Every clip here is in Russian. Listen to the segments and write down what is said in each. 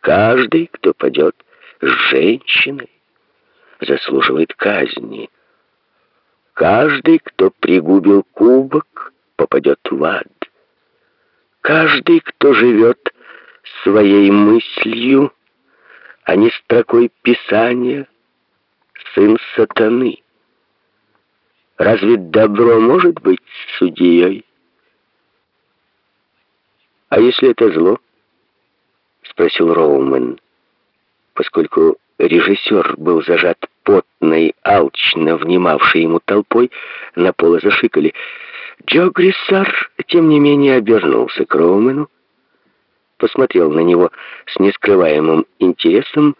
Каждый, кто падет с женщиной, заслуживает казни. Каждый, кто пригубил кубок, попадет в ад. Каждый, кто живет своей мыслью, а не строкой Писания, сын сатаны. Разве добро может быть судьей? А если это зло? Спросил Роумен. Поскольку режиссер был зажат потной, алчно внимавшей ему толпой, на поло зашикали. Джо Гриссар, тем не менее, обернулся к Роумену, посмотрел на него с нескрываемым интересом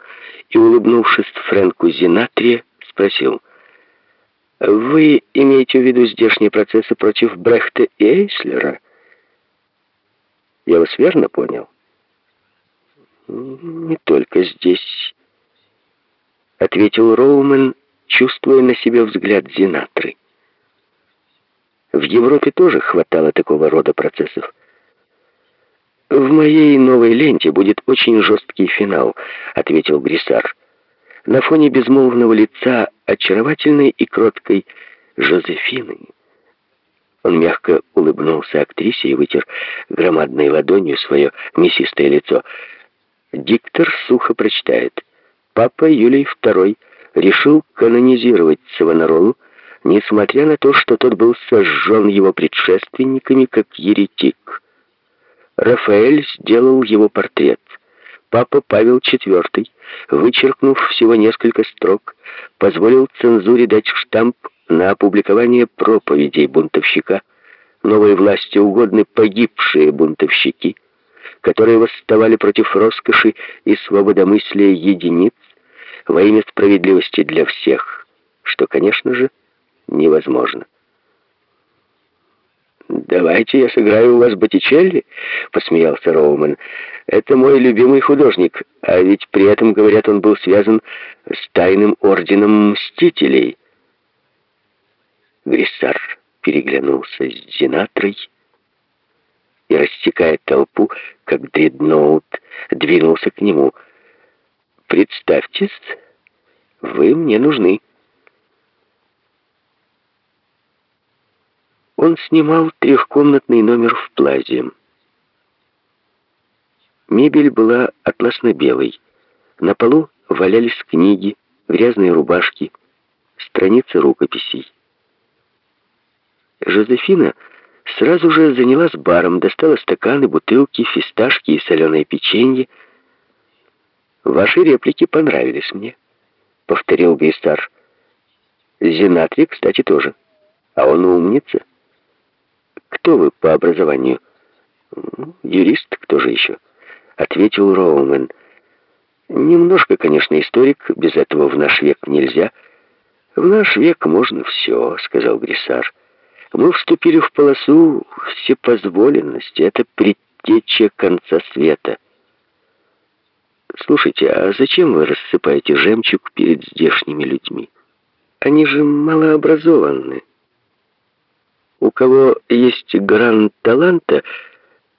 и, улыбнувшись Фрэнку Зинатре, спросил, «Вы имеете в виду здешние процессы против Брехта и Эйслера?» «Я вас верно понял?» «Не только здесь», — ответил Роумен, чувствуя на себе взгляд Зинатры. В Европе тоже хватало такого рода процессов. «В моей новой ленте будет очень жесткий финал», — ответил Грисар. «На фоне безмолвного лица очаровательной и кроткой Жозефины». Он мягко улыбнулся актрисе и вытер громадной ладонью свое мясистое лицо. Диктор сухо прочитает. Папа Юлий II решил канонизировать Савонаролу, несмотря на то, что тот был сожжен его предшественниками как еретик. Рафаэль сделал его портрет. Папа Павел IV, вычеркнув всего несколько строк, позволил цензуре дать штамп на опубликование проповедей бунтовщика. Новой власти угодны погибшие бунтовщики, которые восставали против роскоши и свободомыслия единиц во имя справедливости для всех, что, конечно же, невозможно. «Давайте я сыграю у вас Боттичелли», — посмеялся Роуман. «Это мой любимый художник, а ведь при этом, говорят, он был связан с тайным орденом Мстителей». Гриссар переглянулся с Зинатрой и, растекая толпу, как дредноут, двинулся к нему. «Представьтесь, вы мне нужны». Он снимал трехкомнатный номер в Плазе. Мебель была атласно-белой. На полу валялись книги, грязные рубашки, страницы рукописей. Жозефина сразу же занялась баром, достала стаканы, бутылки, фисташки и соленое печенье. «Ваши реплики понравились мне», — повторил Гейстар. «Зинатри, кстати, тоже. А он умница». «Кто вы по образованию?» «Юрист, кто же еще?» — ответил Роумен. «Немножко, конечно, историк, без этого в наш век нельзя». «В наш век можно все», — сказал Грисар. «Мы вступили в полосу всепозволенности. Это предтеча конца света». «Слушайте, а зачем вы рассыпаете жемчуг перед здешними людьми? Они же малообразованные. У кого есть гран таланта,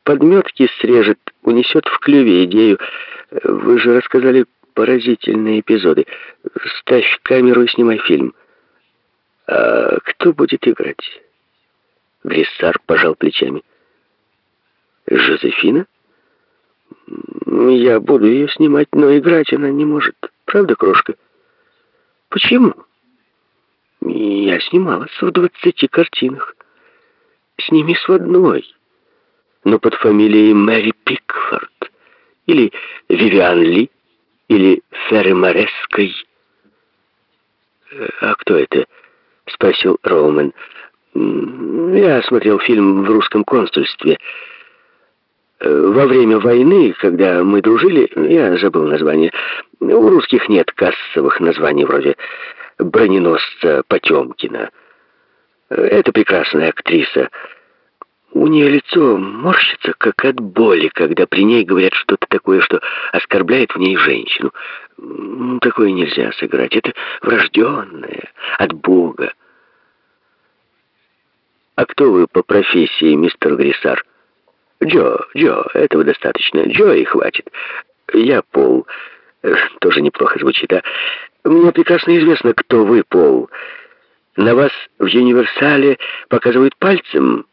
подметки срежет, унесет в клюве идею. Вы же рассказали поразительные эпизоды. Ставь камеру и снимай фильм. А кто будет играть? Гриссар пожал плечами. Жозефина? Я буду ее снимать, но играть она не может. Правда, крошка? Почему? Я снималась в двадцати картинах снимись в одной, но под фамилией Мэри Пикфорд, или Вивиан Ли, или Ферри. Э, «А кто это?» — спросил Роумен. «Я смотрел фильм в русском консульстве. Э, во время войны, когда мы дружили, я забыл название, у русских нет кассовых названий вроде «Броненосца Потемкина». Это прекрасная актриса. У нее лицо морщится, как от боли, когда при ней говорят что-то такое, что оскорбляет в ней женщину. Такое нельзя сыграть. Это врожденное, от Бога. А кто вы по профессии, мистер Грисар? Джо, Джо, этого достаточно. Джо и хватит. Я Пол. Э, тоже неплохо звучит, а? Мне прекрасно известно, кто вы, Пол. На вас в Юниверсале показывают пальцем,